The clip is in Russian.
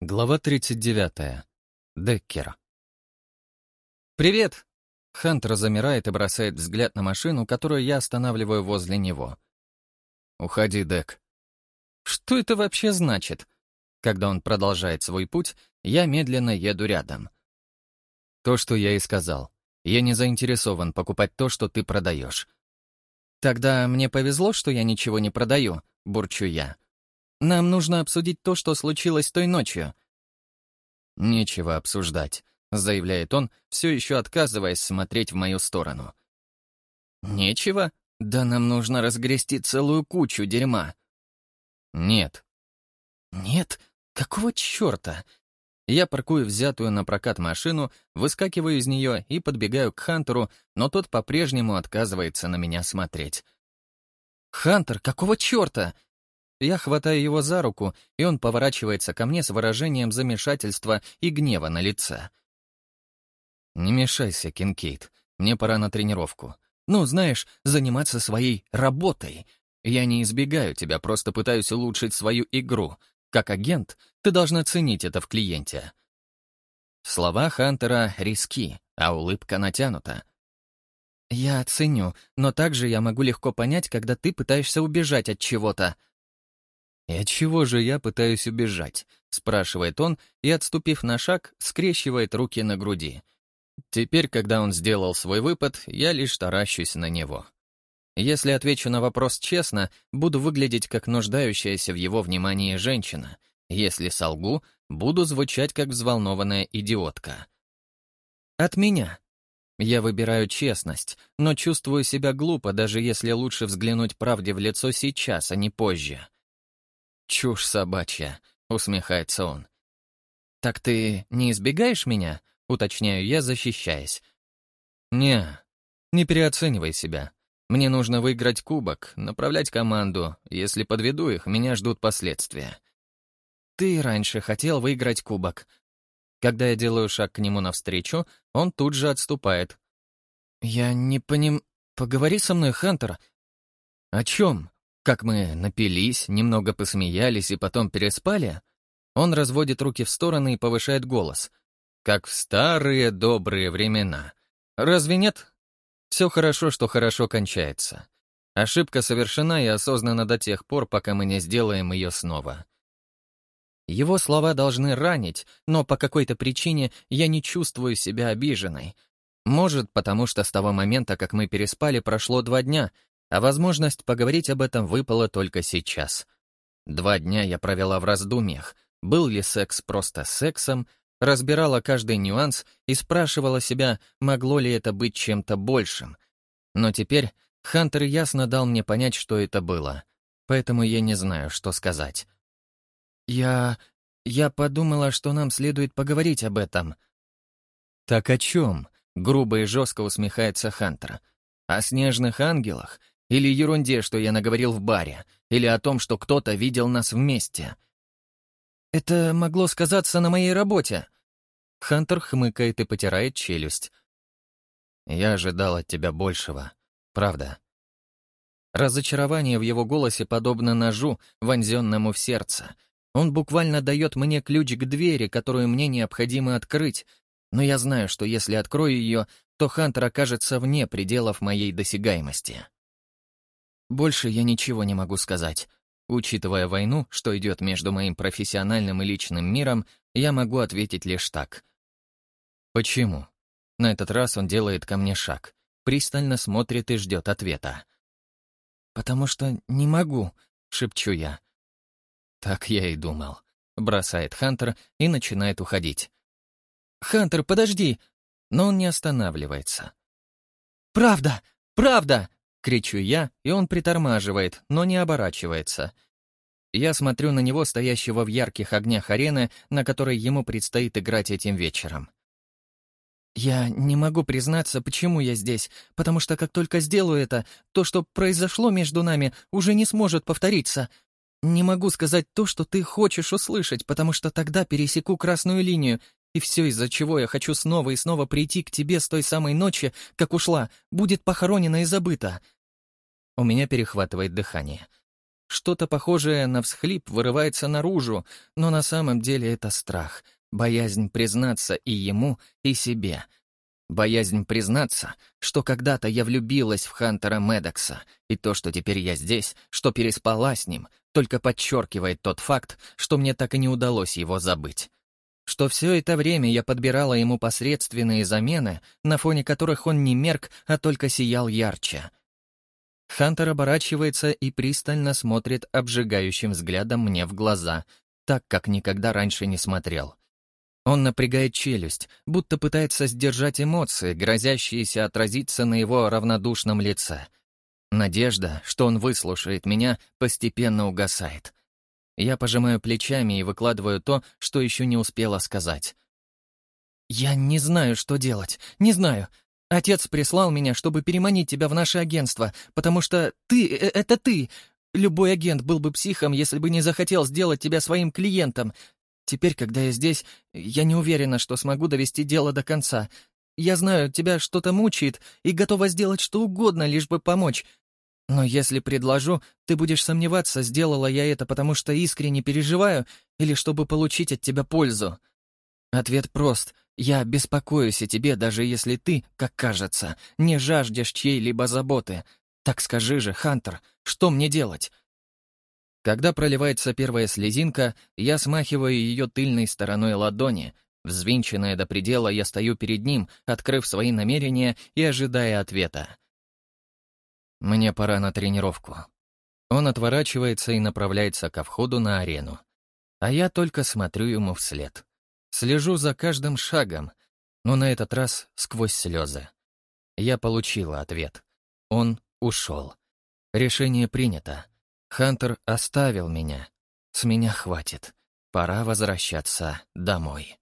Глава 39. Деккер. «Привет!» Хантер замирает и бросает взгляд на машину, которую я останавливаю возле него. «Уходи, Дек». Что это вообще значит? Когда он продолжает свой путь, я медленно еду рядом. То, что я и сказал. Я не заинтересован покупать то, что ты продаешь. Тогда мне повезло, что я ничего не продаю, бурчу я. Нам нужно обсудить то, что случилось той ночью». «Нечего обсуждать», — заявляет он, все еще отказываясь смотреть в мою сторону. «Нечего? Да нам нужно разгрести целую кучу дерьма». «Нет». «Нет? Какого черта?» Я паркую взятую на прокат машину, выскакиваю из нее и подбегаю к Хантеру, но тот по-прежнему отказывается на меня смотреть. «Хантер, какого черта?» Я хватаю его за руку, и он поворачивается ко мне с выражением замешательства и гнева на лице. «Не мешайся, Кинкейт. Мне пора на тренировку. Ну, знаешь, заниматься своей работой. Я не избегаю тебя, просто пытаюсь улучшить свою игру. Как агент, ты должна ценить это в клиенте». Слова Хантера риски, а улыбка натянута. «Я ценю, но также я могу легко понять, когда ты пытаешься убежать от чего-то», «И от чего же я пытаюсь убежать?» — спрашивает он и, отступив на шаг, скрещивает руки на груди. Теперь, когда он сделал свой выпад, я лишь таращусь на него. Если отвечу на вопрос честно, буду выглядеть как нуждающаяся в его внимании женщина. Если солгу, буду звучать как взволнованная идиотка. От меня. Я выбираю честность, но чувствую себя глупо, даже если лучше взглянуть правде в лицо сейчас, а не позже. «Чушь собачья», — усмехается он. «Так ты не избегаешь меня?» — уточняю я, защищаясь. «Не, не переоценивай себя. Мне нужно выиграть кубок, направлять команду. Если подведу их, меня ждут последствия». «Ты раньше хотел выиграть кубок». Когда я делаю шаг к нему навстречу, он тут же отступает. «Я не поним... Поговори со мной, Хантер». «О чем?» Как мы напились, немного посмеялись и потом переспали, он разводит руки в стороны и повышает голос. Как в старые добрые времена. Разве нет? Все хорошо, что хорошо кончается. Ошибка совершена и осознана до тех пор, пока мы не сделаем ее снова. Его слова должны ранить, но по какой-то причине я не чувствую себя обиженной. Может, потому что с того момента, как мы переспали, прошло два дня, а возможность поговорить об этом выпала только сейчас. Два дня я провела в раздумьях, был ли секс просто сексом, разбирала каждый нюанс и спрашивала себя, могло ли это быть чем-то большим. Но теперь Хантер ясно дал мне понять, что это было, поэтому я не знаю, что сказать. «Я... я подумала, что нам следует поговорить об этом». «Так о чем?» — грубо и жестко усмехается Хантер. «О снежных ангелах или ерунде, что я наговорил в баре. Или о том, что кто-то видел нас вместе. Это могло сказаться на моей работе. Хантер хмыкает и потирает челюсть. Я ожидал от тебя большего. Правда. Разочарование в его голосе подобно ножу, вонзенному в сердце. Он буквально дает мне ключ к двери, которую мне необходимо открыть, но я знаю, что если открою ее, то Хантер окажется вне пределов моей досягаемости. Больше я ничего не могу сказать. Учитывая войну, что идет между моим профессиональным и личным миром, я могу ответить лишь так. Почему? На этот раз он делает ко мне шаг, пристально смотрит и ждет ответа. «Потому что не могу», — шепчу я. «Так я и думал», — бросает Хантер и начинает уходить. «Хантер, подожди!» Но он не останавливается. «Правда! Правда!» Кричу я, и он притормаживает, но не оборачивается. Я смотрю на него, стоящего в ярких огнях арены, на которой ему предстоит играть этим вечером. Я не могу признаться, почему я здесь, потому что как только сделаю это, то, что произошло между нами, уже не сможет повториться. Не могу сказать то, что ты хочешь услышать, потому что тогда пересеку красную линию, и все, из-за чего я хочу снова и снова прийти к тебе с той самой ночи, как ушла, будет похоронено и забыто. У меня перехватывает дыхание. Что-то похожее на всхлип вырывается наружу, но на самом деле это страх, боязнь признаться и ему, и себе. Боязнь признаться, что когда-то я влюбилась в Хантера Медокса, и то, что теперь я здесь, что переспала с ним, только подчеркивает тот факт, что мне так и не удалось его забыть. Что все это время я подбирала ему посредственные замены, на фоне которых он не мерк, а только сиял ярче — Хантер оборачивается и пристально смотрит обжигающим взглядом мне в глаза, так, как никогда раньше не смотрел. Он напрягает челюсть, будто пытается сдержать эмоции, грозящиеся отразиться на его равнодушном лице. Надежда, что он выслушает меня, постепенно угасает. Я пожимаю плечами и выкладываю то, что еще не успела сказать. «Я не знаю, что делать. Не знаю. Отец прислал меня, чтобы переманить тебя в наше агентство, потому что ты — э, это ты. Любой агент был бы психом, если бы не захотел сделать тебя своим клиентом. Теперь, когда я здесь, я не уверена, что смогу довести дело до конца. Я знаю, тебя что-то мучает и готова сделать что угодно, лишь бы помочь. Но если предложу, ты будешь сомневаться, сделала я это, потому что искренне переживаю или чтобы получить от тебя пользу. Ответ прост — я беспокоюсь о тебе, даже если ты, как кажется, не жаждешь чьей-либо заботы. Так скажи же, Хантер, что мне делать?» Когда проливается первая слезинка, я смахиваю ее тыльной стороной ладони. Взвинченная до предела, я стою перед ним, открыв свои намерения и ожидая ответа. «Мне пора на тренировку». Он отворачивается и направляется ко входу на арену. А я только смотрю ему вслед. Слежу за каждым шагом, но на этот раз сквозь слезы. Я получила ответ. Он ушел. Решение принято. Хантер оставил меня. С меня хватит. Пора возвращаться домой.